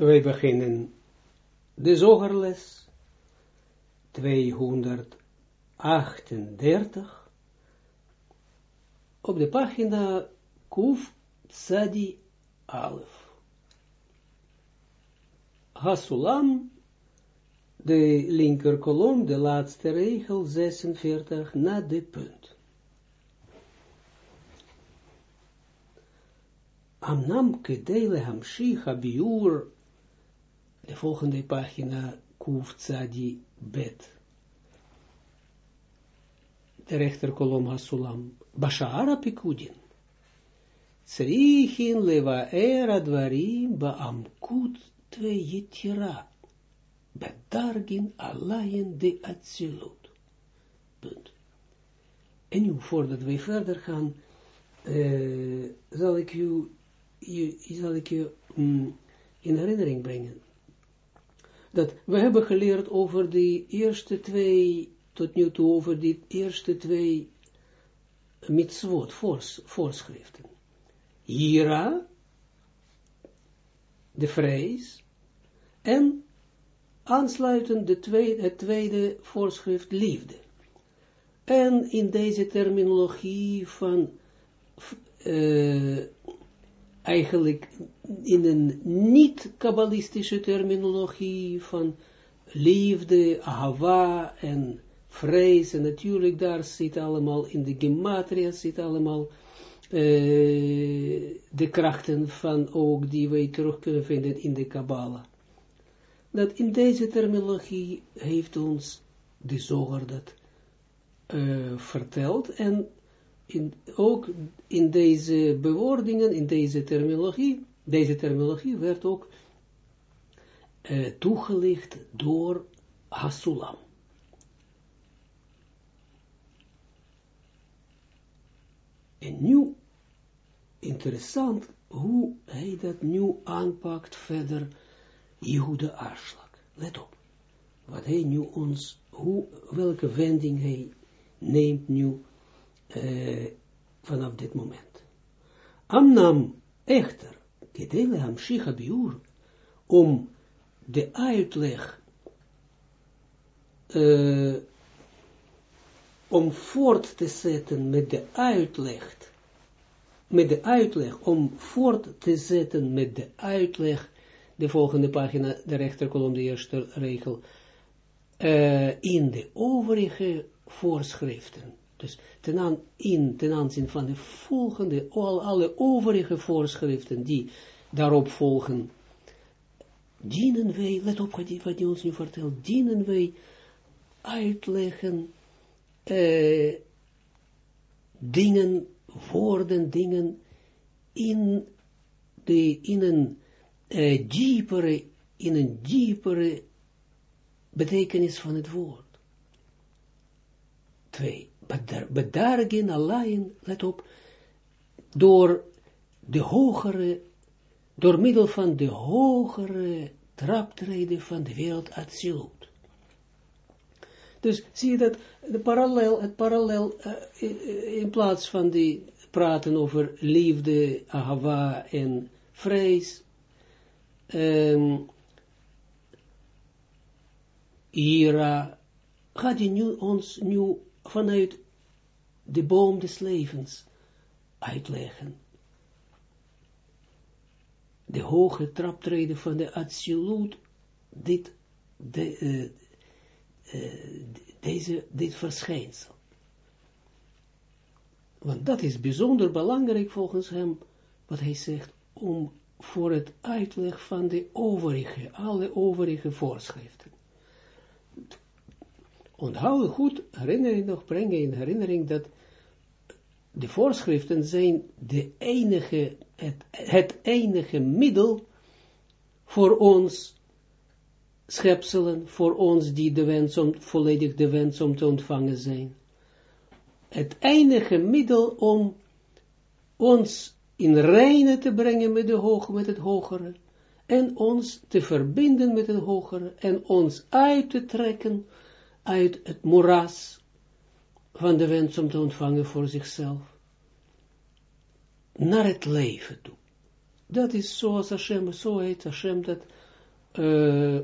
wij beginnen de zogerles 238 op de pagina Kuf Tsadi Alef. Hasulam, de linker kolom, de laatste regel 46, na de punt. Amnam kedele hamshich de volgende pagina, kuf tzadi bet. De rechterkolom hasulam, bashara pikudin. Tsrichin leva era dvarim baamkut tve yitira. Bedargin alayen de atzilut. Punt. En nu, voordat wij verder gaan, uh, zal ik u je, zal ik je mm, in herinnering brengen. Dat we hebben geleerd over die eerste twee, tot nu toe over die eerste twee mitzvot, voors, voorschriften. Hira, de vrees, en aansluitend de tweede, het tweede voorschrift, liefde. En in deze terminologie van uh, eigenlijk in een niet-kabbalistische terminologie van liefde, ahava en vrees, en natuurlijk daar zit allemaal, in de gematria zit allemaal uh, de krachten van ook die wij terug kunnen vinden in de Kabbalah. Dat in deze terminologie heeft ons de zoger dat uh, verteld en in, ook in deze bewoordingen, in deze terminologie, deze terminologie werd ook uh, toegelicht door Hasulam. En nu, interessant hoe hij dat nu aanpakt verder, Jehude Arslag. Let op, wat hij nu ons, hoe, welke wending hij neemt nu uh, vanaf dit moment. Amnam echter, kedele hamshicha biur, om de uitleg, uh, om voort te zetten met de uitleg, met de uitleg, om voort te zetten met de uitleg, de volgende pagina, de rechterkolom, de eerste regel, uh, in de overige voorschriften. Dus ten, aan, in, aanzien van de volgende, al, alle overige voorschriften die daarop volgen, dienen wij, let op wat hij ons nu vertelt, dienen wij uitleggen uh, dingen, woorden, dingen in, de, in een uh, diepere, in een diepere betekenis van het woord. Twee bedargen alleen, let op, door de hogere, door middel van de hogere traptreden van de wereld Atsilut. Dus zie je dat, de parallel, het parallel, uh, in plaats van die praten over liefde, ahava en vrees, um, ira, gaat hij nu ons nu vanuit de boom des levens uitleggen. De hoge traptreden van de absolute, dit, de, uh, uh, deze, dit verschijnsel. Want dat is bijzonder belangrijk volgens hem, wat hij zegt, om voor het uitleg van de overige, alle overige voorschriften onthouden goed, herinnering nog, brengen in herinnering dat de voorschriften zijn de enige, het, het enige middel voor ons schepselen, voor ons die de wens om, volledig de wens om te ontvangen zijn. Het enige middel om ons in reine te brengen met, de hoge, met het hogere, en ons te verbinden met het hogere, en ons uit te trekken uit het moeras van de wens om te ontvangen voor zichzelf, naar het leven toe. Dat is zoals Hashem, zo heet Hashem dat uh,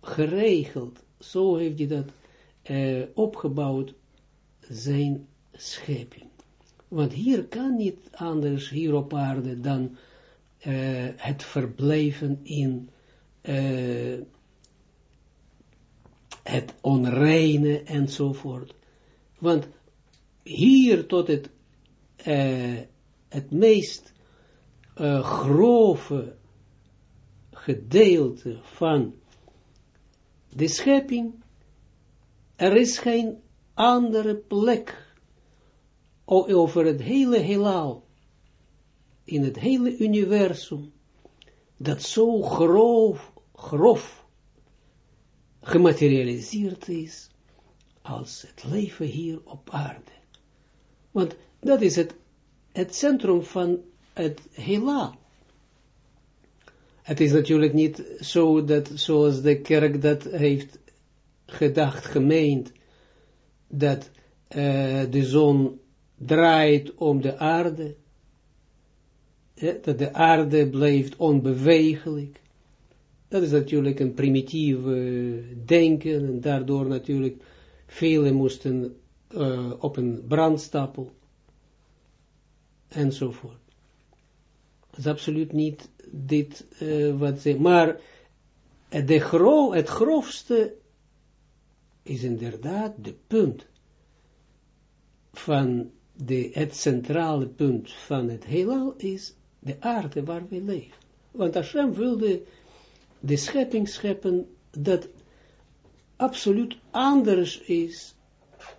geregeld, zo heeft hij dat uh, opgebouwd, zijn schepping. Want hier kan niet anders, hier op aarde, dan uh, het verblijven in het onreine enzovoort. Want hier tot het, uh, het meest grove gedeelte van de schepping, er is geen andere plek over het hele heelal, in het hele universum, dat zo grof, grof gematerialiseerd is, als het leven hier op aarde. Want dat is het, het centrum van het heelal. Het is natuurlijk niet zo dat, zoals de kerk dat heeft gedacht, gemeend, dat uh, de zon draait om de aarde, dat de aarde blijft onbewegelijk. Dat is natuurlijk een primitief denken, en daardoor natuurlijk velen moesten uh, op een brandstapel, enzovoort. Dat is absoluut niet dit uh, wat ze, maar de het grofste is inderdaad de punt van de, het centrale punt van het heelal is de aarde waar we leven. Want Hashem wilde de schepping scheppen dat absoluut anders is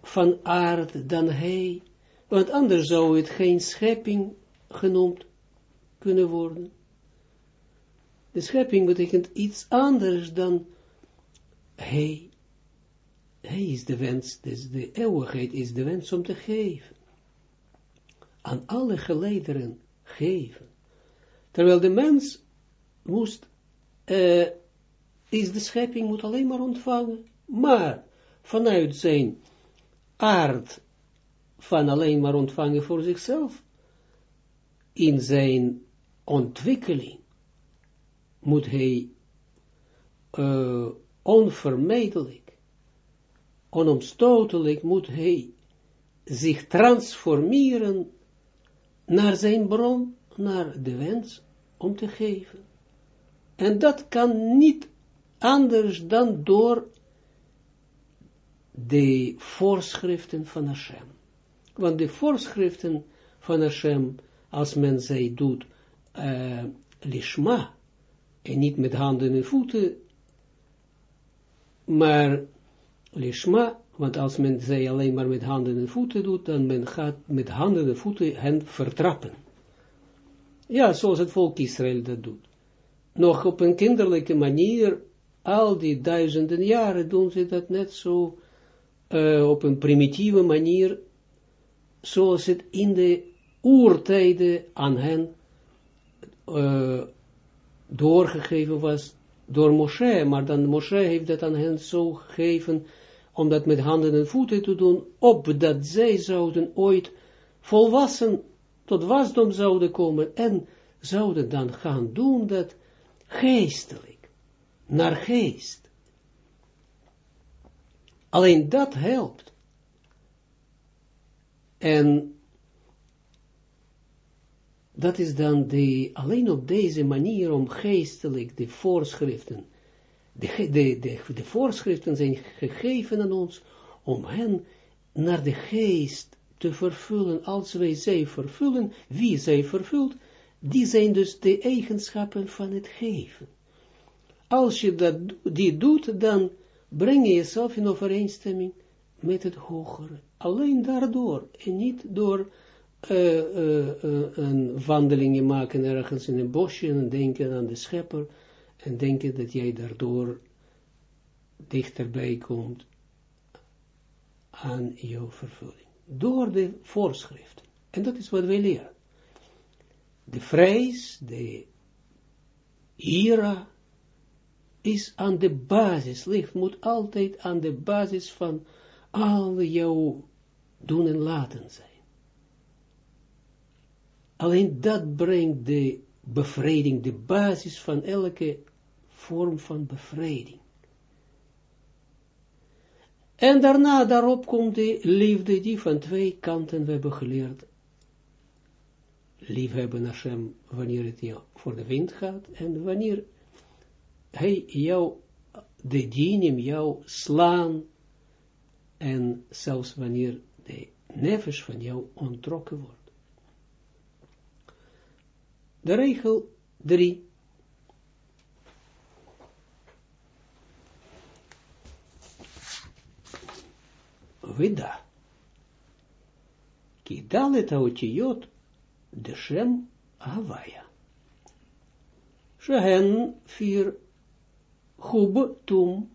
van aarde dan hij, want anders zou het geen schepping genoemd kunnen worden. De schepping betekent iets anders dan hij. Hij is de wens, de eeuwigheid is de wens om te geven. Aan alle geleideren geven. Terwijl de mens moest, uh, is de schepping, moet alleen maar ontvangen. Maar vanuit zijn aard van alleen maar ontvangen voor zichzelf, in zijn ontwikkeling, moet hij uh, onvermijdelijk, onomstotelijk moet hij zich transformeren naar zijn bron, naar de wens om te geven. En dat kan niet anders dan door de voorschriften van Hashem. Want de voorschriften van Hashem, als men zij doet, uh, lishma, en niet met handen en voeten, maar lishma, want als men zij alleen maar met handen en voeten doet, dan men gaat met handen en voeten hen vertrappen. Ja, zoals het volk Israël dat doet. Nog op een kinderlijke manier, al die duizenden jaren doen ze dat net zo, uh, op een primitieve manier, zoals het in de oertijden aan hen uh, doorgegeven was door Moshe, maar dan Moshe heeft dat aan hen zo gegeven, om dat met handen en voeten te doen, opdat zij zouden ooit volwassen tot wasdom zouden komen en zouden dan gaan doen dat geestelijk, naar geest. Alleen dat helpt. En dat is dan de, alleen op deze manier om geestelijk de voorschriften, de, de, de, de voorschriften zijn gegeven aan ons, om hen naar de geest te vervullen, als wij zij vervullen, wie zij vervult, die zijn dus de eigenschappen van het geven. Als je dat, die doet, dan breng je jezelf in overeenstemming met het hogere. Alleen daardoor, en niet door uh, uh, uh, een wandeling maken ergens in een bosje en denken aan de schepper en denken dat jij daardoor dichterbij komt aan jouw vervulling. Door de voorschriften. En dat is wat wij leren. De vrees, de ira, is aan de basis, licht moet altijd aan de basis van al jouw doen en laten zijn. Alleen dat brengt de bevrijding, de basis van elke vorm van bevrijding. En daarna, daarop komt de liefde die van twee kanten we hebben geleerd. Liefhebben Hashem wanneer het jou voor de wind gaat en wanneer hij jou, de dienim jou slaan en zelfs wanneer de nefesh van jou ontrokken wordt. De regel 3. Vida. Ki dalet de Shem Shehen vier Hub Tum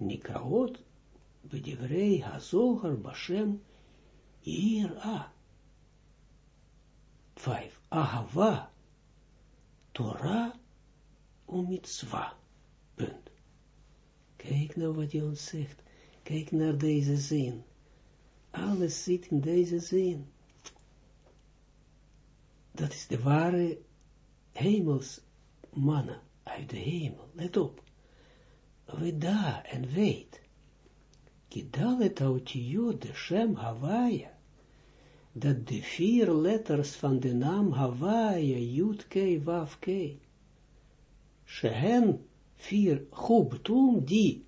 Nikraot Bedivrei Hazogar Bashem Ir A. Vijf Ahava Torah Umitzwa. Punt. Kijk nou wat hij ons zegt. Kijk naar deze zin. Alles zit in deze zin. Dat is de ware hemelsmannen uit de hemel. Let op. We daar en weet. Kidalet autiyot de Shem Hawaii. Dat de vier letters van de naam Hawaii, Yud Kei Wav Kei. Shehen vier Chubtum, die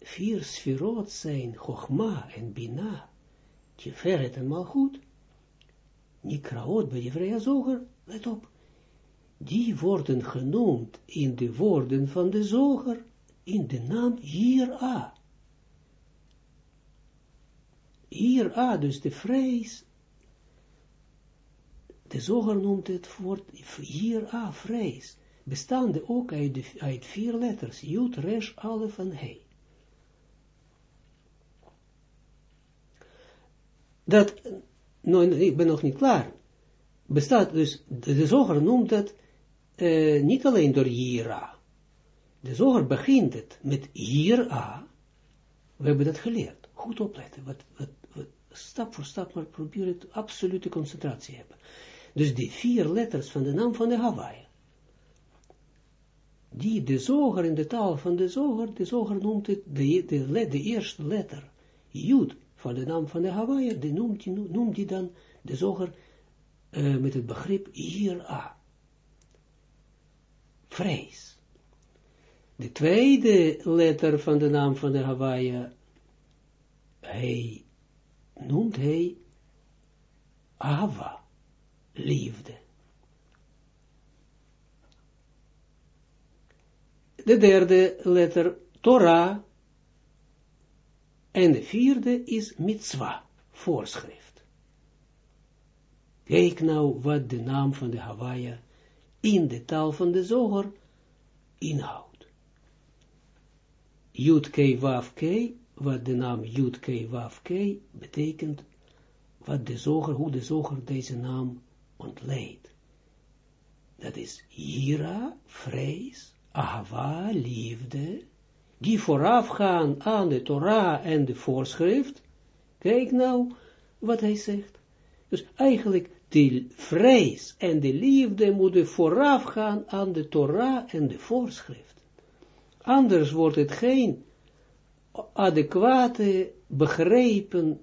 vier sferot zijn, Chochma en Bina, Tiferet en Malchut, Nikraot bij vrije zoger, let op, die worden genoemd in de woorden van de zoger, in de naam Hier-A. Hier-A, dus de vrees, de zoger noemt het woord Hier-A, vrees, bestaande ook uit, uit vier letters, Jut, Resh, Alef en He. dat, nou, ik ben nog niet klaar, bestaat dus, de, zoger noemt dat uh, niet alleen door Jira. De zoger begint het met Jira. We hebben dat geleerd. Goed opletten. Wat, wat, stap voor stap, maar probeer het absolute concentratie hebben. Dus die vier letters van de naam van de Hawaii. Die de zoger in de taal van de zoger, de zoger noemt het de, de, de eerste letter. Jud van de naam van de Hawaii, die noemt, die dan de zoger uh, met het begrip hier-a. Vrees. De tweede letter van de naam van de Hawaii, hij noemt hij Ava, liefde. De derde letter, Torah, en de vierde is mitzwa, voorschrift. Kijk nou wat de naam van de Hawaii in de taal van de zoger inhoudt. Jud K Waf K, wat de naam Jud K Waf K betekent, wat de zoger, hoe de zoger deze naam ontleedt. Dat is Hira, vrees, Ahava, liefde, die voorafgaan aan de Torah en de voorschrift, kijk nou wat hij zegt. Dus eigenlijk de vrees en de liefde moeten voorafgaan aan de Torah en de voorschrift. Anders wordt het geen adequate begrepen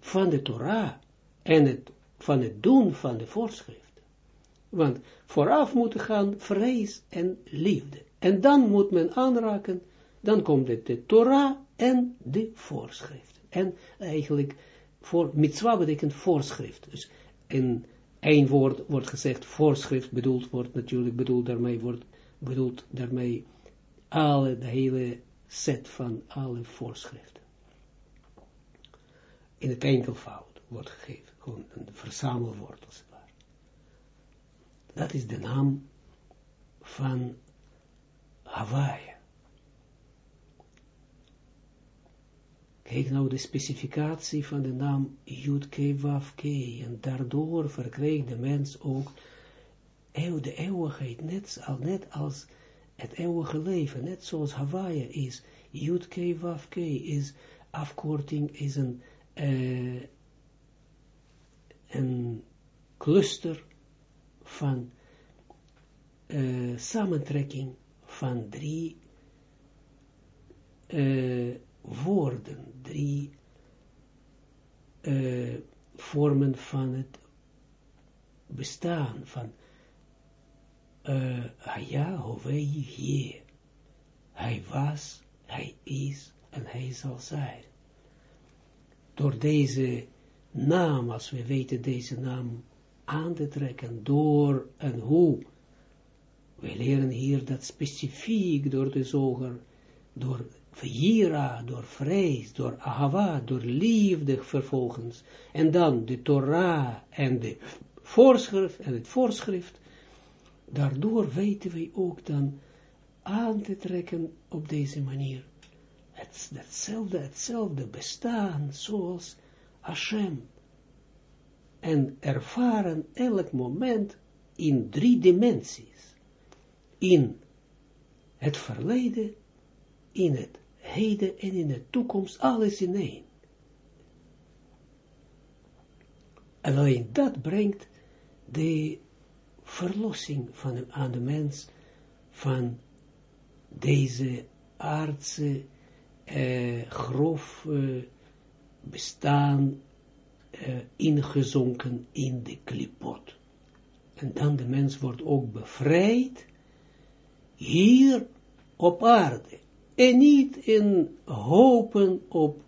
van de Torah en het, van het doen van de voorschrift. Want vooraf moeten gaan vrees en liefde. En dan moet men aanraken, dan komt het de Torah en de voorschrift. En eigenlijk, voor mitzwa betekent voorschrift. Dus in één woord wordt gezegd, voorschrift bedoeld wordt natuurlijk, bedoeld daarmee wordt, bedoeld daarmee alle, de hele set van alle voorschriften. In het enkelvoud wordt gegeven, gewoon een verzamelwoord als het ware. Dat is de naam van Hawaii. Kijk nou de specificatie van de naam Yud en daardoor verkreeg de mens ook eeuw, de eeuwigheid, net, al, net als het eeuwige leven, net zoals Hawaii is. Yud is afkorting, is een, uh, een cluster van uh, samentrekking van drie uh, woorden, drie uh, vormen van het bestaan, van uh, Haya, Hovei. Hij was, hij is en hij zal zijn. Door deze naam, als we weten deze naam aan te trekken, door en hoe, we leren hier dat specifiek door de zoger, door Vira, door vrees, door ahava, door liefde vervolgens, en dan de Torah en de voorschrift en het voorschrift, daardoor weten wij ook dan aan te trekken op deze manier. Het, hetzelfde, hetzelfde bestaan zoals Hashem. En ervaren elk moment in drie dimensies. In het verleden, in het heden en in de toekomst, alles in één. En alleen dat brengt de verlossing van, aan de mens van deze aardse, eh, bestaan eh, ingezonken in de klipot. En dan de mens wordt ook bevrijd hier op aarde. En niet in hopen op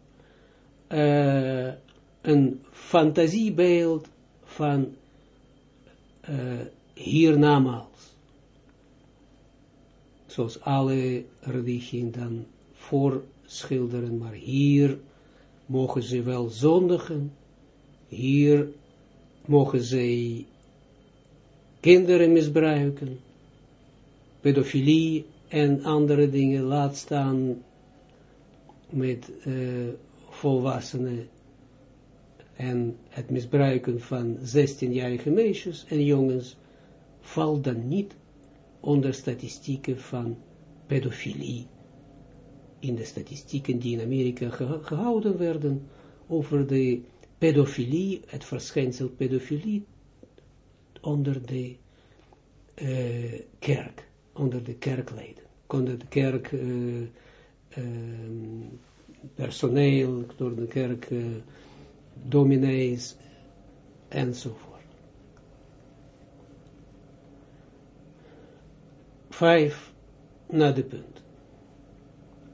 uh, een fantasiebeeld van uh, hiernamaals. Zoals alle religieën dan voorschilderen, maar hier mogen ze wel zondigen, hier mogen ze kinderen misbruiken, pedofilie en andere dingen, laat staan met uh, volwassenen en het misbruiken van 16-jarige meisjes en jongens valt dan niet onder statistieken van pedofilie. In de statistieken die in Amerika gehouden werden over de pedofilie, het verschijnsel pedofilie onder de uh, kerk, onder de kerkleden, onder de kerk uh, uh, personeel, door de kerk dominees enzovoort. Vijf naar de punt.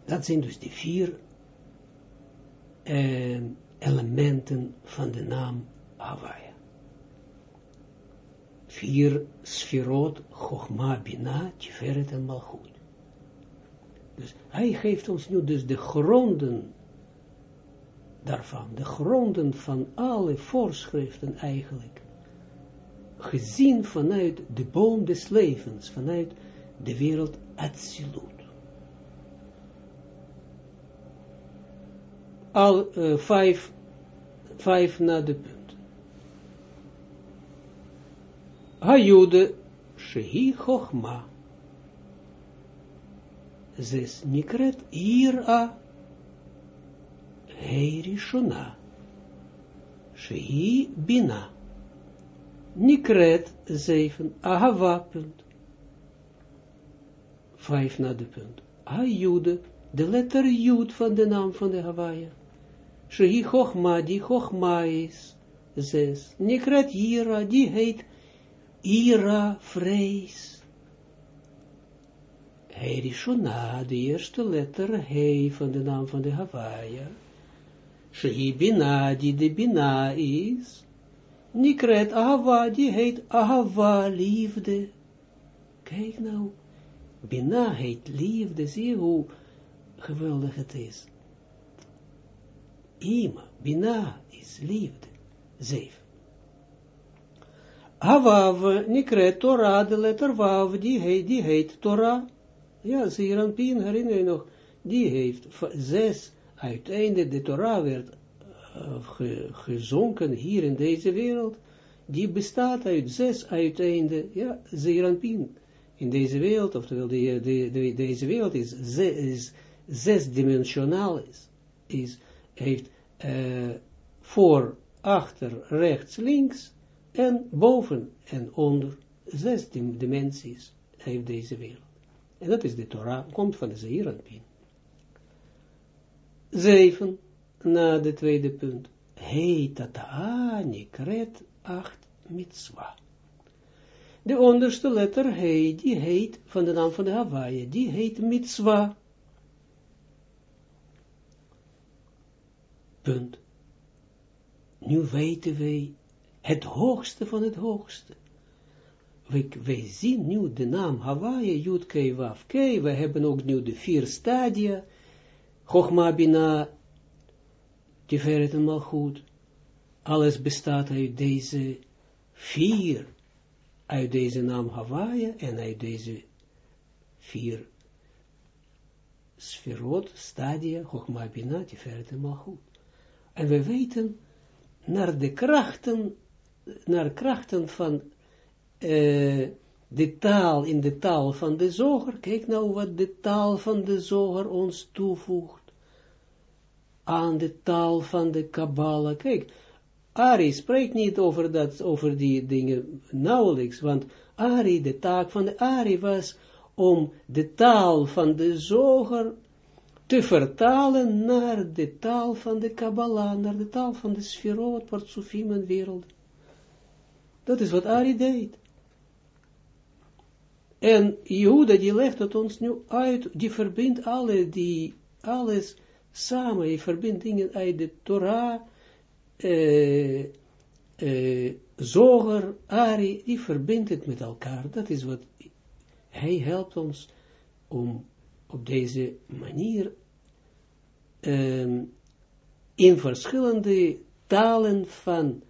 Dat zijn dus die vier eh, elementen van de naam Hawaii. Vier sferot, Chogma, Bina, Tiferet en Malchut. Dus hij geeft ons nu dus de gronden daarvan, de gronden van alle voorschriften eigenlijk, gezien vanuit de boom des levens, vanuit de wereld absoluut. Al uh, vijf, vijf naar de punt. Hayude shehi chochma. Zes nikret ira Hei Rishona. Shei Bina. Nikret 7. Ahava punt. Vijf na de punt. Ayude, de letter Jud van de naam van de Hawaii. Shei Chochma, die Chochma is. Zes. Nikret Ira, die heet Ira, vrees. Hei Rishona, de eerste letter Hei van de naam van de Hawaii. Shehi Bina, die de Bina is. Nikret Ahava, die heet Ahava, liefde. Kijk nou, Bina heet liefde, zie hoe geweldig het is. Ima, Bina is liefde. Zeven. Havav, Nikret Torah, de letter Vav, die heet, die heet Torah. Ja, Pin, herinner je nog, die heeft zes uiteindelijk de Torah werd uh, gezonken hier in deze wereld, die bestaat uit zes uiteinden, ja, Zeranpin. In deze wereld, oftewel de, de, de, deze wereld is, ze, is zesdimensionaal, is, is, heeft uh, voor, achter, rechts, links, en boven en onder zes dimensies. heeft deze wereld. En dat is de Torah, komt van de Zeeranpin. Zeven, na de tweede punt. Hei tata'a nikret acht mitzwa. De onderste letter hei, die heet, van de naam van de Hawaii, die heet mitzwa. Punt. Nu weten wij het hoogste van het hoogste. Wij, zien nu de naam Hawaii, Jud, Kei, Waf, Kei. We hebben ook nu de vier stadia. Chochma, Bina, Tiferet en Malchut. Alles bestaat uit deze vier, uit deze naam Hawaii en uit deze vier sferot, stadia, Chochma, Bina, Tiferet en Malchut. En we weten naar de krachten, naar krachten van uh, de taal, in de taal van de zoger, kijk nou wat de taal van de zoger ons toevoegt aan de taal van de Kabbalah. Kijk, Ari spreekt niet over, dat, over die dingen nauwelijks, want Ari, de taak van de Ari was om de taal van de zoger te vertalen naar de taal van de Kabbalah, naar de taal van de Sferot, Partsufim en wereld. Dat is wat Ari deed. En Jehuda, die legt het ons nu uit, die verbindt alle, die, alles samen, die verbindt dingen uit de Torah, eh, eh, Zoger, Ari, die verbindt het met elkaar. Dat is wat, hij helpt ons om op deze manier um, in verschillende talen van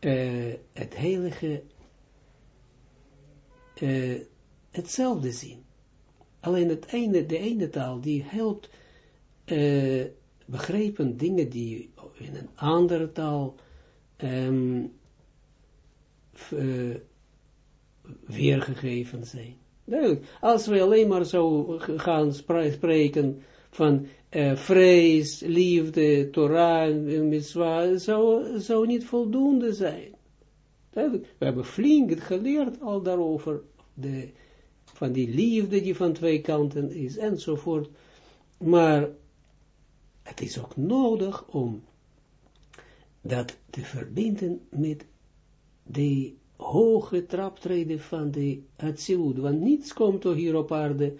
uh, het heilige uh, hetzelfde zien. Alleen het ene, de ene taal die helpt uh, begrepen dingen die in een andere taal um, weergegeven zijn. Duidelijk. Als we alleen maar zo gaan spreken van vrees, liefde, Torah, mitzvah, zou, zou niet voldoende zijn. We hebben flink geleerd al daarover, de, van die liefde die van twee kanten is, enzovoort. Maar het is ook nodig om dat te verbinden met de hoge traptreden van de Atsilut, want niets komt toch hier op aarde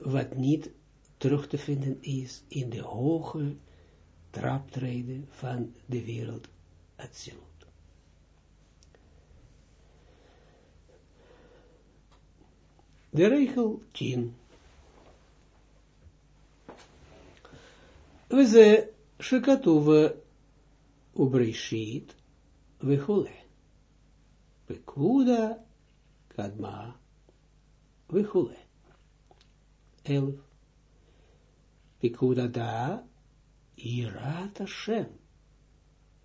wat niet terug te vinden is in de hoge traptreden van de wereld Atsilut. De regel 10. We ze shekatuve ubrishit וכולי. Pekuda kadma וכולי. Elf. Pekuda da Irat Hashem.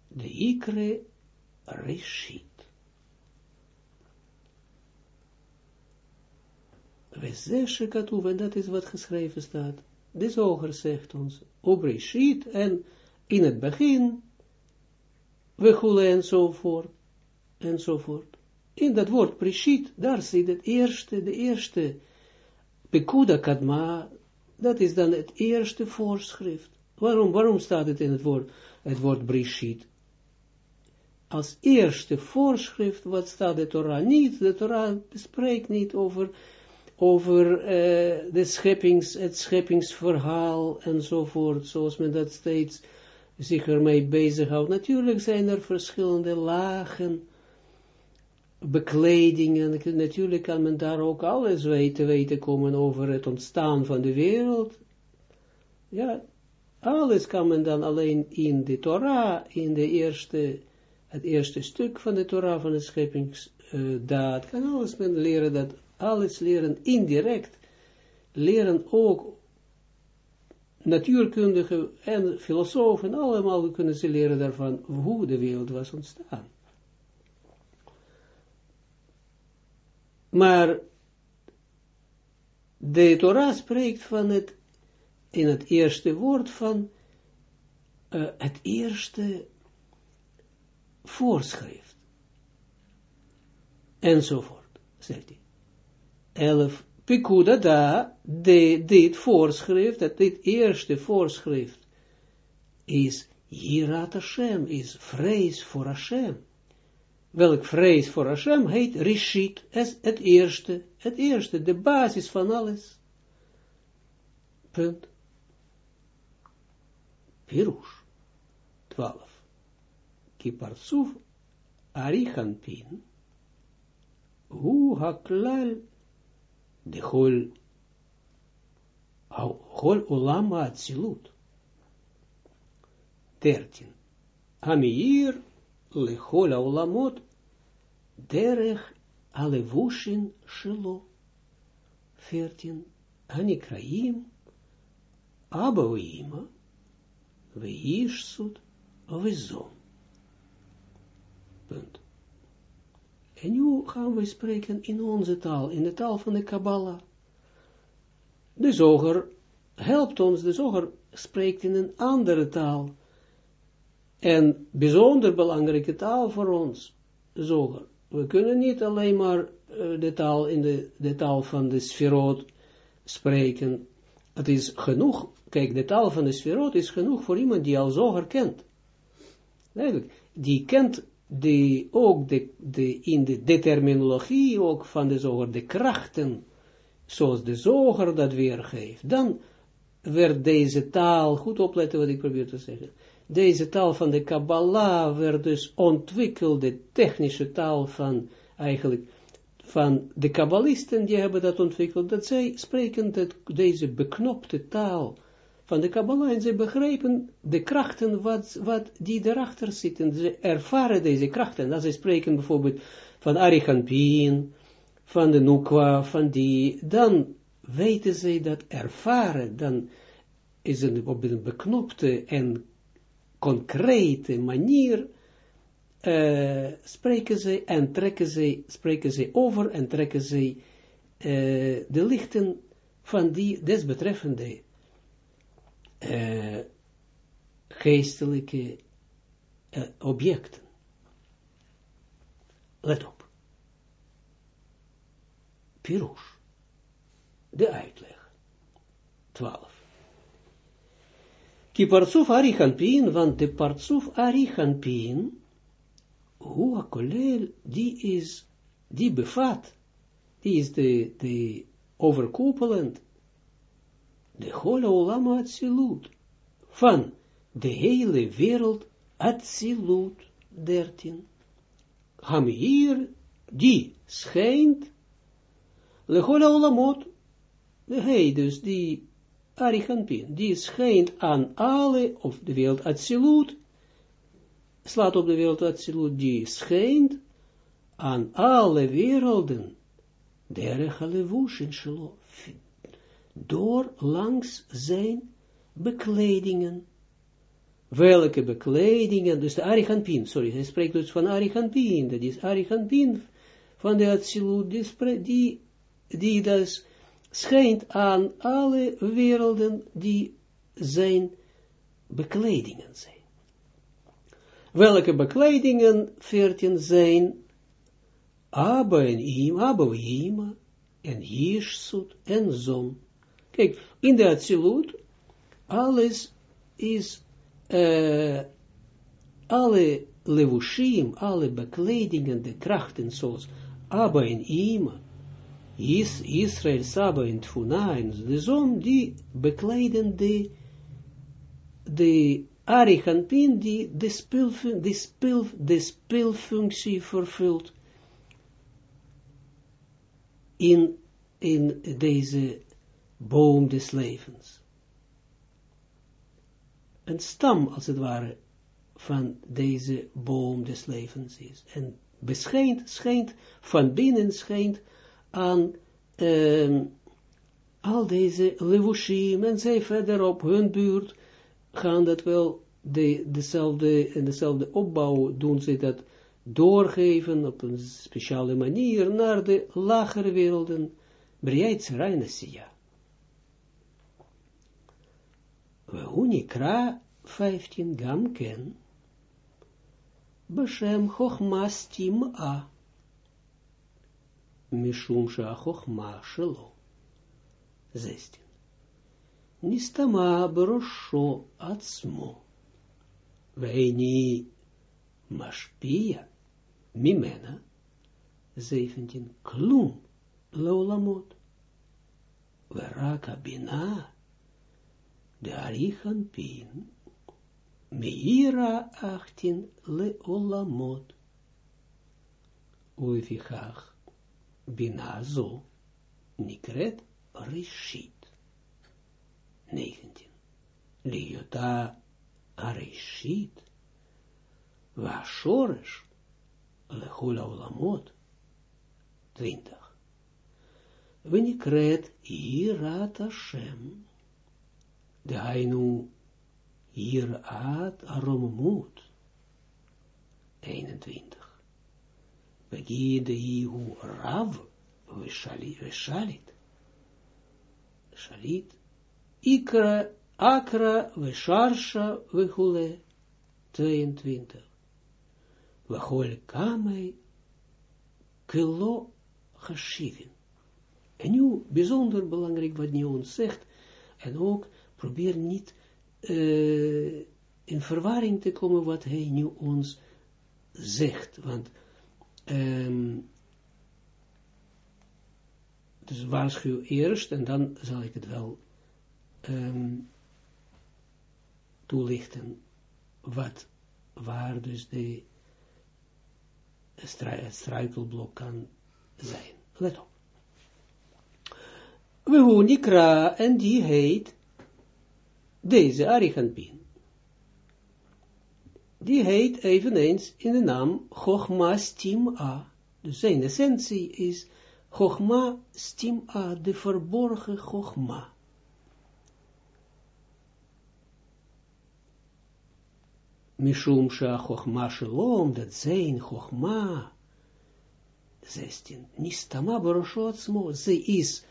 De ikre reshit. We zeggen katoef, en dat is wat geschreven staat. De zoger zegt ons, op reshit, en in het begin, we goelen enzovoort, enzovoort. In dat woord preshit, daar zit het eerste, de eerste, pekuda kadma, dat is dan het eerste voorschrift. Waarom, waarom staat het in het woord, het woord? Als eerste voorschrift, wat staat de Torah? Niet, de Torah spreekt niet over, over uh, de scheppings, het scheppingsverhaal enzovoort, zoals men dat steeds zich ermee bezighoudt. Natuurlijk zijn er verschillende lagen, bekledingen, natuurlijk kan men daar ook alles weten, weten komen over het ontstaan van de wereld. Ja, alles kan men dan alleen in de Torah, in de eerste, het eerste stuk van de Torah van de scheppingsdaad, uh, kan alles men leren dat, alles leren indirect, leren ook natuurkundigen en filosofen, allemaal kunnen ze leren daarvan hoe de wereld was ontstaan. Maar de Torah spreekt van het, in het eerste woord van uh, het eerste voorschrift. Enzovoort. zegt hij. 11. Pikuda da, de, dit voorschrift, dat dit eerste voorschrift, is Jirat Hashem, is vrees voor Hashem. Welk vrees voor Hashem heet Rishit, het eerste, het eerste, de basis van alles. Punt. Pirush. 12. Kiparsuf Arichanpin, Hu haklal de hol, hol ulama atzilut. 13. Amir lechol ulamot derech alevushin shelo. 14. Anikraim Abba Ima Veishsut Vezon. Punt. En nu gaan we spreken in onze taal, in de taal van de Kabbalah. De zoger helpt ons, de zoger spreekt in een andere taal. En bijzonder belangrijke taal voor ons, de zoger. We kunnen niet alleen maar uh, de taal in de, de taal van de sferot spreken. Het is genoeg, kijk, de taal van de sferot is genoeg voor iemand die al zoger kent. Die kent die ook de, de, in de, determinologie ook van de zoger, de krachten, zoals de zoger dat weergeeft, dan werd deze taal, goed opletten wat ik probeer te zeggen, deze taal van de Kabbalah werd dus ontwikkeld, de technische taal van, eigenlijk, van de Kabbalisten, die hebben dat ontwikkeld, dat zij spreken dat deze beknopte taal, van de Kabbalah en ze begrijpen de krachten wat, wat die erachter zitten. Ze ervaren deze krachten. Als ze spreken bijvoorbeeld van Arichampin, van de Nukwa, van die, dan weten ze dat ervaren, dan is het op een beknopte en concrete manier uh, spreken ze en trekken ze, spreken ze over en trekken ze uh, de lichten van die desbetreffende uh, geestelijke objecten. Let op. Pirush. De uitleg. 12. Ki partsuf arichanpin, want de partsuf arichanpin, hoe kolel, die is, die bevat, die is de, de overkoepelend, de hele olam Atsilut, van de hele wereld Atsilut, 13. hier die schijnt, hele olamot, de hij dus, die Arichanpin, die schijnt aan alle, of de wereld Atsilut, slaat op de wereld Atsilut, die schijnt aan alle werelden, derech alevushin shelo, door langs zijn bekledingen. Welke bekledingen, dus de Arihanpin, sorry, hij spreekt dus van Arihanpin, dat is Arihanpin van de Atsilut, die, die, die dus schijnt aan alle werelden die zijn bekledingen zijn. Welke bekledingen, veertien, zijn Abba en Ima, Abba en Ima, en Jirsut en Zon. Kijk, in de Atsilut, alles is, uh, alle levushim, alle bekledingen, de krachten, zoals Abba en Ima, is Israël, Saba en Tfuna, en de zon, die bekleiden de, de Arichanpin, die de, spil, de, spil, de spilfunctie vervult in, in deze boom des levens. Een stam, als het ware, van deze boom des levens is. En beschijnt, schijnt, van binnen schijnt aan um, al deze levushim, en zij verder op hun buurt gaan dat wel de, dezelfde, in dezelfde opbouw doen ze dat doorgeven op een speciale manier naar de lagere werelden, Briaitz Reinasia. Unikra 15 Gamken Beshem Chochmastim A. mishum she'achochma shelo. 16. Nistama berosho atzmo. Weini mashpia mimena. 17. Klum leolamot. Veraka bina. De arichan pin. Meira 18 leolamot. Uifichach bina zo. Nikret rishit. 19. Liota arishit. Vashoresh. Lechula olamot. 20. Wenikret Irat Hashem. De Hainu Irat Arommoed. 21. Begide Ihu Rav. Veshalit. Shalit. Ikra, Akra, Vesharsha, Vehule. 22. Vachol Kamei. Kilo Hashivin. En nu, bijzonder belangrijk wat nu ons zegt, en ook probeer niet in verwarring te komen wat hij nu ons zegt, want um, dus waarschuw eerst en dan zal ik het wel um, toelichten wat, waar dus de struikelblok kan zijn. Let op. We Nikra, en die heet deze Ariganpin. Die heet eveneens in de naam Chochma Stim A. Dus zijn essentie is Chochma Stim A, de verborgen Chochma. Mishum Sha Chochma Shalom, dat zijn Chochma, 16, Nistama Boroshotsmo, ze is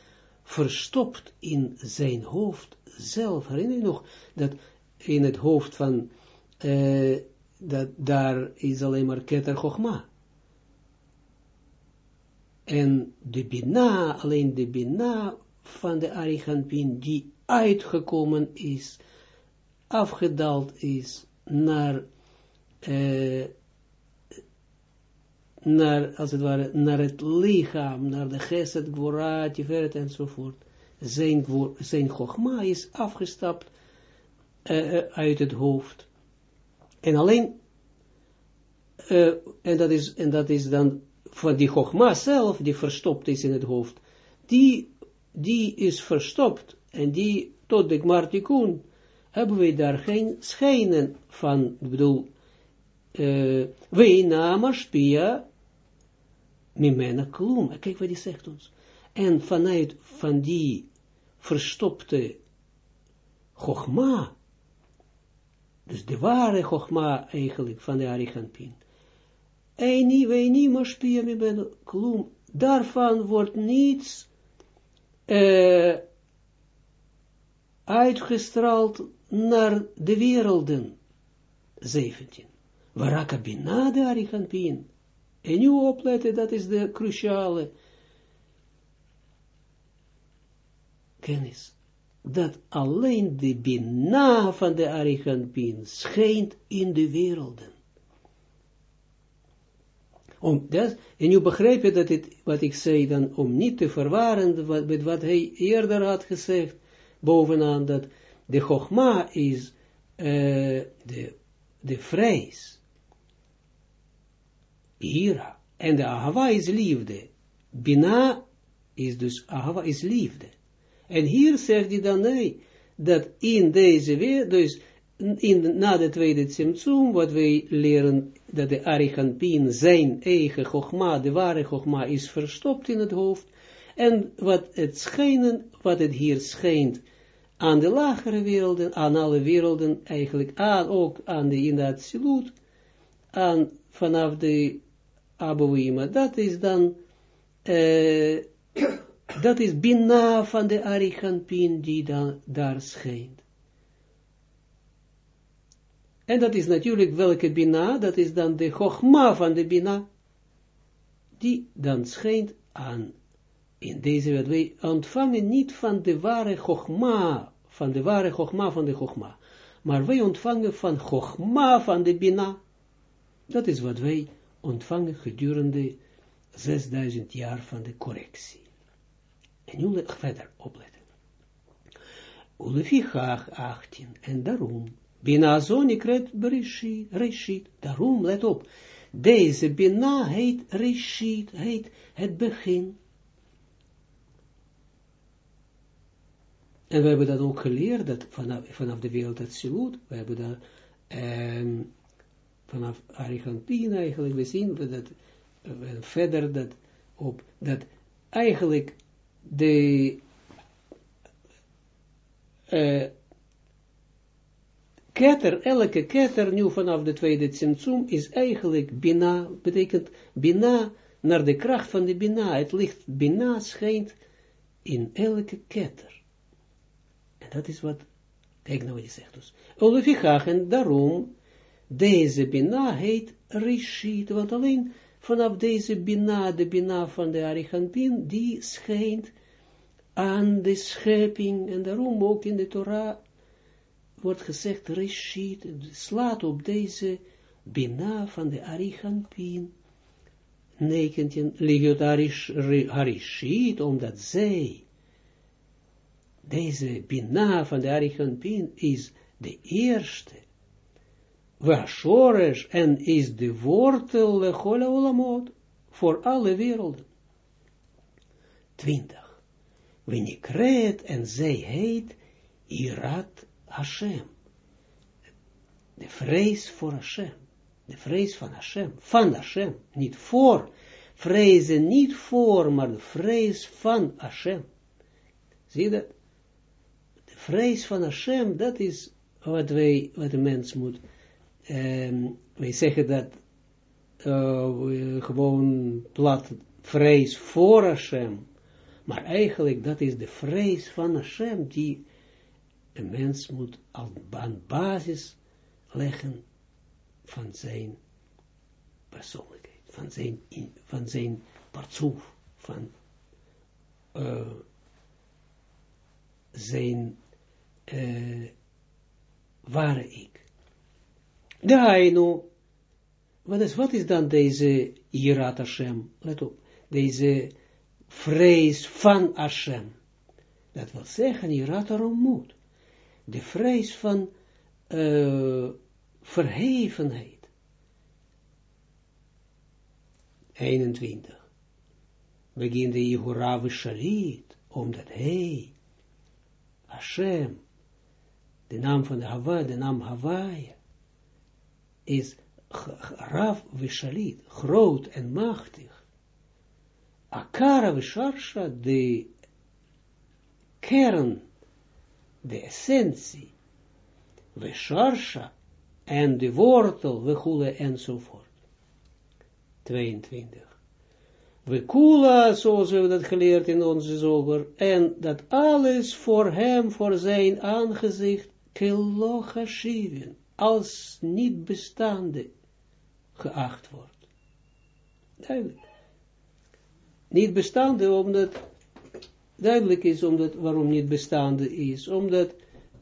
verstopt in zijn hoofd zelf. Herinner je nog dat in het hoofd van, uh, dat daar is alleen maar Keter Chochma. En de Bina, alleen de Bina van de Ariganpin, die uitgekomen is, afgedaald is naar, uh, naar, als het ware, naar het lichaam, naar de geset, gwora, tiferet enzovoort. Zijn, zijn chogma is afgestapt uh, uit het hoofd. En alleen, uh, en, dat is, en dat is dan van die chogma zelf, die verstopt is in het hoofd, die, die is verstopt en die tot de gmartikun hebben we daar geen schijnen van, ik bedoel, uh, we nama spia mimena klum. Kijk wat hij zegt ons. En vanuit van die verstopte chogma, dus de ware chogma eigenlijk van de Ariganpin, Eini, weini, maspia mimena klum, daarvan wordt niets uh, uitgestraald naar de werelden. 17. Waraka bina de arichanpin. En nu opletten, dat is de cruciale kennis. Dat alleen de bina van de arichanpin schijnt in de werelden. Om en nu begrijp je dat het, wat ik zei dan, om niet te verwaren met wat hij eerder had gezegd, bovenaan dat de Chogma is uh, de, de vrees. Ira. En de Ahava is liefde. Bina is dus, Ahava is liefde. En hier zegt hij dan nee, dat in deze weer, dus in, na de tweede Tsimtsum, wat wij leren, dat de Arichanpin zijn eigen Chogma, de ware Chogma, is verstopt in het hoofd. En wat het schijnen, wat het hier schijnt, aan de lagere werelden, aan alle werelden, eigenlijk aan, ook aan de inderdaad silut, aan vanaf de Abouima, dat is dan, uh, dat is bina van de Arichanpin die dan daar schijnt. En dat is natuurlijk welke bina, dat is dan de chogma van de bina, die dan schijnt aan in deze wereld. Wij ontvangen niet van de ware Chogma, van de ware Chogma van de Chogma, maar wij ontvangen van Chogma van de Bina. Dat is wat wij ontvangen gedurende 6000 jaar van de correctie. En nu verder opletten. Ulefichach 18, en daarom, Bina zonikret bereshit, reshit, daarom, let op, deze Bina heet reshit, heet het begin. En we hebben dat ook geleerd, dat vanaf, vanaf de wereld het Silut, we hebben dat um, vanaf Arigantin eigenlijk, we zien dat verder dat op, dat eigenlijk de uh, ketter, elke ketter nu vanaf de tweede tsimtsum is eigenlijk bina, betekent bina naar de kracht van de bina. Het licht bina schijnt in elke ketter. En dat is wat, kijk nou wat hij zegt dus. Olefichach, en daarom, deze bina heet Rishit, want alleen vanaf deze bina, de bina van de Arichampin, die schijnt aan de schepping, en daarom ook in de Torah wordt gezegd, Rishit, slaat op deze bina van de Arichampin, nekentje, ligot Arishit, omdat zij, deze bina van de Arichampin, is de eerste, Washoresh en is de wortel lechole olamot voor alle werelden. 20. Winikreet en zij heet Irat Hashem. De vrees voor Hashem. De vrees van Hashem. Van Hashem. Niet voor. Vrezen niet voor, maar de vrees van Hashem. Zie je dat? De vrees van Hashem, dat is wat wij, wat de mens moet um, wij zeggen dat uh, gewoon plat vrees voor Hashem, maar eigenlijk dat is de vrees van Hashem die een mens moet aan basis leggen van zijn persoonlijkheid, van zijn, van zijn partsoef, van uh, zijn uh, ware ik. Dainu, wat is, wat is dan deze Yirat Hashem? Let op, deze vrees van Hashem. Dat wil zeggen, Yirat Aromut. De vrees van uh, verhevenheid. 21. Begint de Yehura Shalit, omdat hij, Hashem, de naam van de Hawaii, de naam Hawaii, is Rav Vishalit, groot en machtig. Akara Visharsha, de kern, de essentie. Visharsha, en de wortel, Vechule enzovoort. 22. We kula, zoals we dat geleerd in onze zoger, en dat alles voor hem, voor zijn aangezicht, kelocha shiven, als niet bestaande geacht wordt. Duidelijk. Niet bestaande, omdat, duidelijk is omdat, waarom niet bestaande is, omdat,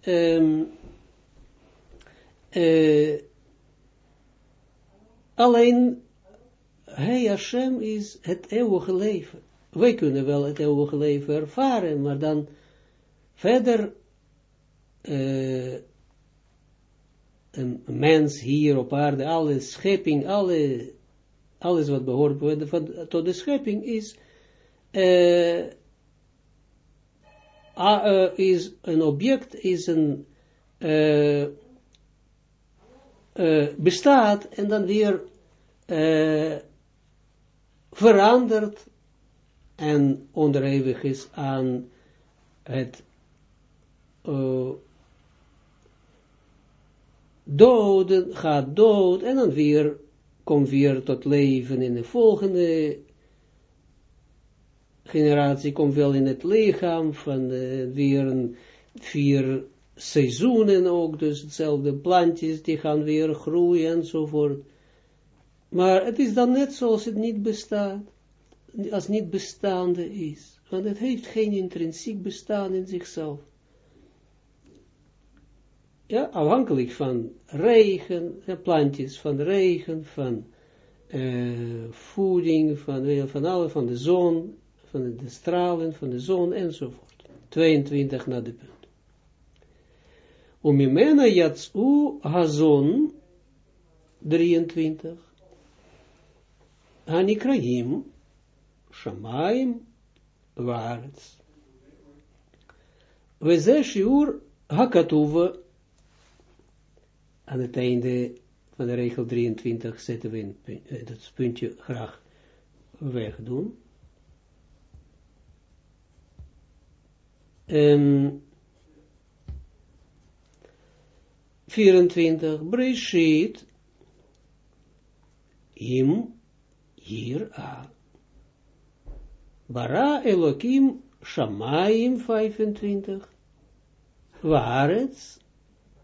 um, uh, alleen hij, Hashem, is het eeuwige leven. Wij kunnen wel het eeuwige leven ervaren, maar dan verder uh, een mens hier op aarde, alle schepping, alle, alles wat behoort tot de schepping is, uh, uh, is een object, is een, uh, bestaat en dan weer verandert en onderhevig is aan het doden, gaat dood, en dan weer, komt weer tot leven in de volgende generatie, komt wel in het lichaam van de, weer een vier seizoenen ook, dus hetzelfde plantjes, die gaan weer groeien enzovoort. Maar het is dan net zoals het niet bestaat. als niet bestaande is. Want het heeft geen intrinsiek bestaan in zichzelf. Ja, afhankelijk van regen, plantjes van regen, van uh, voeding, van, van alle, van de zon, van de stralen, van de zon, enzovoort. 22 naar de punt. Umimena yatsu hazon, 23. Hanikraim, Shamaim, Waarts. We ze shiur hakatuve, aan het einde van de regel 23 zetten we eh, dat puntje graag wegdoen. En 24, Breshit, im, hier, a. Bara Elohim, Shamaim, 25, Waarets,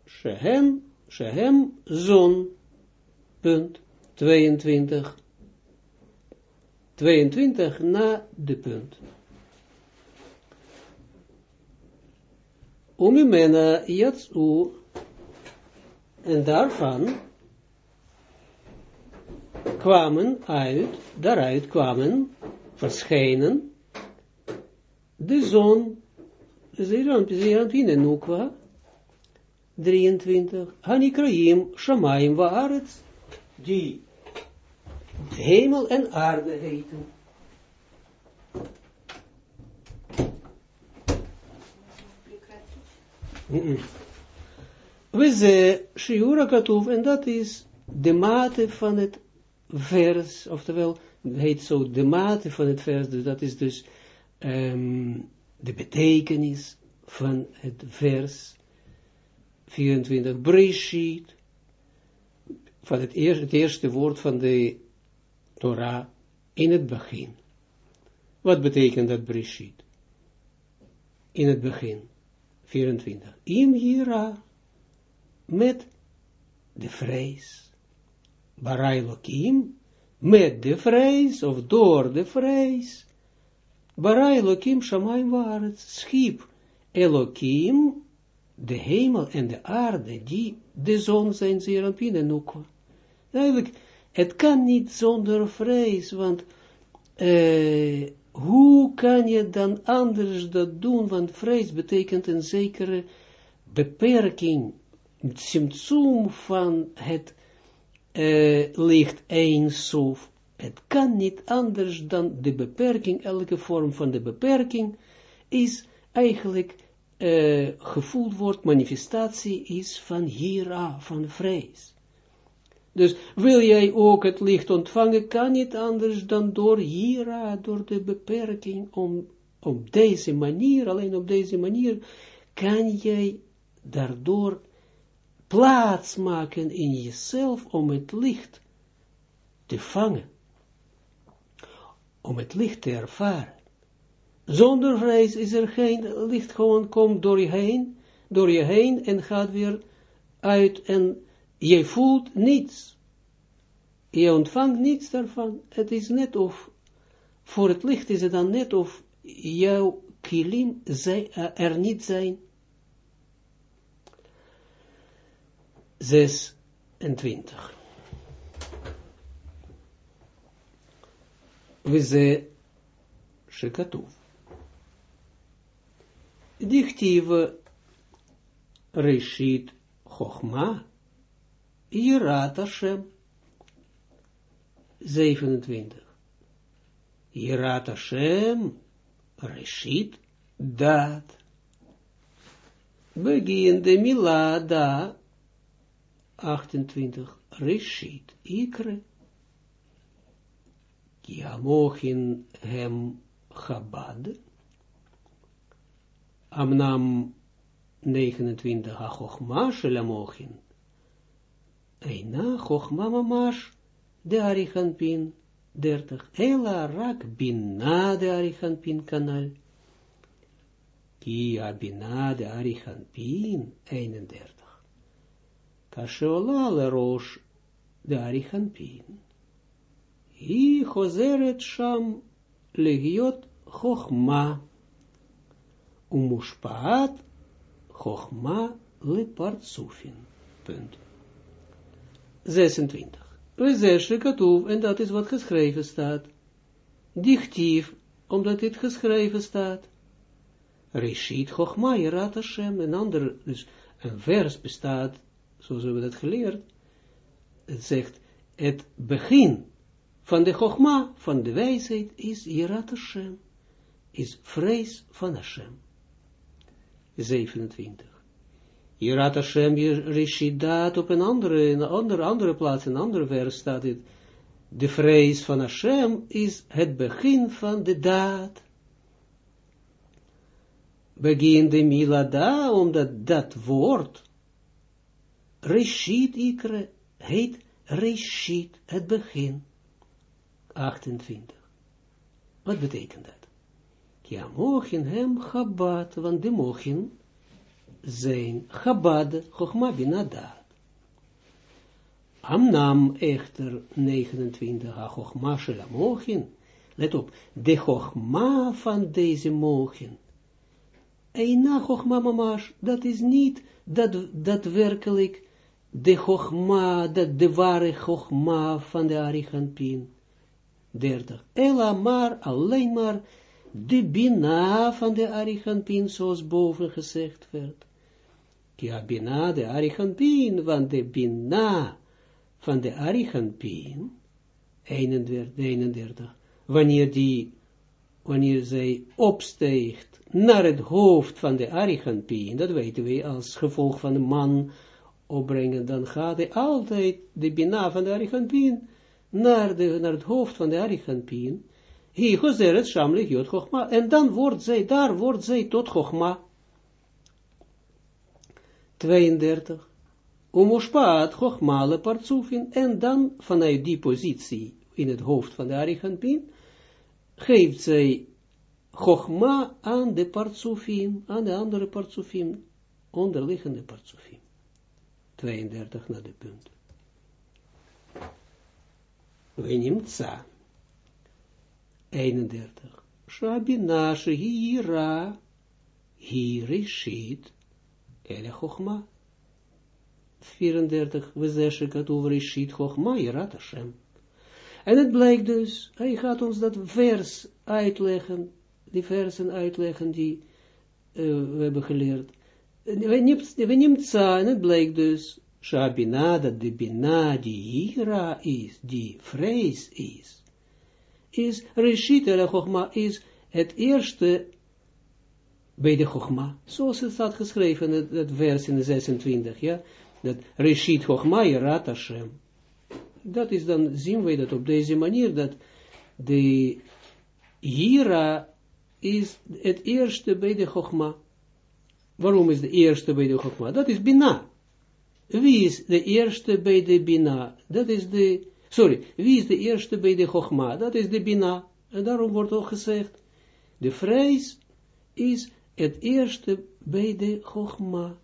Shehen, Shehem, Zon, punt, 22, 22 na de punt. Umimena yatsu, en daarvan kwamen uit, daaruit kwamen, verschijnen, de zon, Zeranpine Nukwa, 23, Hanikraim, Shamaim, Waaretz, die hemel en aarde heten. We ze Shiura Katoef, en dat is de mate van het vers, oftewel, heet zo de mate van het vers, dus dat is dus um, de betekenis van het vers 24, Breshit, van het eerste, het eerste woord van de Torah in het begin. Wat betekent dat Breshit? In het begin, 24. Im hira, met de vrees. Barai lokim, met de vrees, of door de vrees. Barai lokim, shamayim waret, schiep Elokim, de hemel en de aarde, die de zon zijn, zeer Nukwa. Duidelijk, het kan niet zonder vrees, want uh, hoe kan je dan anders dat doen, want vrees betekent een zekere beperking, symptoom van het uh, licht soef. Het kan niet anders dan de beperking, elke vorm van de beperking is eigenlijk uh, gevoeld wordt, manifestatie is van hiera, van vrees. Dus wil jij ook het licht ontvangen, kan niet anders dan door hiera, door de beperking, om op deze manier, alleen op deze manier, kan jij daardoor plaats maken in jezelf om het licht te vangen, om het licht te ervaren. Zonder vrees is er geen licht, gewoon komt door je heen, door je heen en gaat weer uit en je voelt niets. Je ontvangt niets daarvan. Het is net of, voor het licht is het dan net of jouw kilim eh, er niet zijn. 26. We ze shekatuf. Dichtieve Reshit Chochma Yirat Hashem 27 Yirat Hashem Reshit Dat Begin de Milada 28 Reshit Ikre Kiamochin hem Chabad Amnam 29 ha-chochma. Eina chochma mamash de arichanpin 30. Ela rak bina de arichanpin kanal. Ki abina de arichanpin 31. Kashola le rosh de arichanpin. Hi chozeret sham legiot chochma. Umushpaat chochma le partsufin. Punt. 26. We zeggen katoef, en dat is wat geschreven staat. Dichtief, omdat dit geschreven staat. Rishit Chochma, Yerat Hashem, een ander, dus een vers bestaat, zoals we dat geleerd, het zegt, het begin van de Chochma, van de wijsheid, is Yerat Hashem, is vrees van Hashem. 27. Yerat Hashem, Rishit dat op een andere, een andere, andere plaats, een andere vers staat het, de vrees van Hashem is het begin van de daad begin de milada, omdat dat woord, Reshit ikre, heet Reshit, het begin. 28. Wat betekent dat? Ja, mogen hem Chabad, want de mogen zijn Chabad, Chochma binadaad. Amnam echter 29, ha Chochma shel mogen, let op, de Chochma van deze mogen, Eina Chochma mamash, dat is niet dat, dat werkelijk de Chochma, dat de ware Chochma van de Ariganpin. 30. Ela maar, alleen maar, de Bina van de Ariganpin, zoals boven gezegd werd. Ja, Bina, de Ariganpin, want de Bina van de Ariganpin, 31, 31, wanneer die, wanneer zij opsteegt, naar het hoofd van de Ariganpien, dat weten we als gevolg van de man opbrengen, dan gaat hij altijd de bina van de Ariganpien naar, de, naar het hoofd van de Ariganpien. Hier gozeret shamlich jod chokma, en dan wordt zij, daar wordt zij tot chokma. 32. Umushpaat chokma le partsufin, en dan vanuit die positie in het hoofd van de Ariganpien, geeft zij Chogma aan de partsufim, aan de andere partsufim, onderliggende partsufim. 32 naar de punt. Venimtsa. 31. Shabina shehira, hirishit, ele chogma. 34. We zeggen het over Rishit Chogma, Yerat Hashem. En het blijkt dus, hij gaat ons dat vers uitleggen, die versen uitleggen die uh, we hebben geleerd. We neemt en het blijkt dus, Shabina, dat de Bina, die Hira is, die vrees is, is, Reshit el Chogma, is het eerste bij de Chogma. Zoals het staat geschreven, het, het vers in de 26, ja, dat Reshit Chogma, Yerat Hashem. Dat is dan, zien we dat op deze manier, dat de Hira is het eerste bij de Chogma. Waarom is de eerste bij de Chogma? Dat is Bina. Wie is de eerste bij de Bina? Dat is de, sorry, wie is de eerste bij de Chogma? Dat is de Bina. En daarom wordt ook gezegd, de vrees is het eerste bij de Chogma.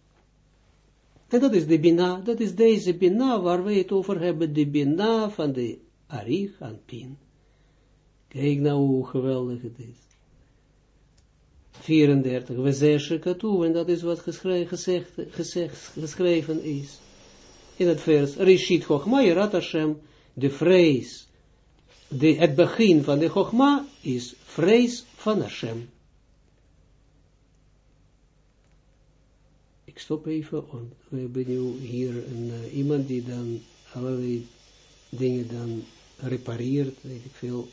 En dat is de Bina, dat is deze Bina waar wij het over hebben, de Bina van de Arich en Pin. Kijk nou hoe geweldig het is. 34, we zeggen katoe, en dat is wat geschreven, gezegd, geschreven is. In het vers, Rishit Chochma, Yerat Hashem, de vrees, de, het begin van de Chochma is vrees van Hashem. Ik stop even, want we hebben nu hier een, uh, iemand die dan allerlei dingen dan repareert, weet ik veel.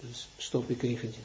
Dus stop ik eventjes.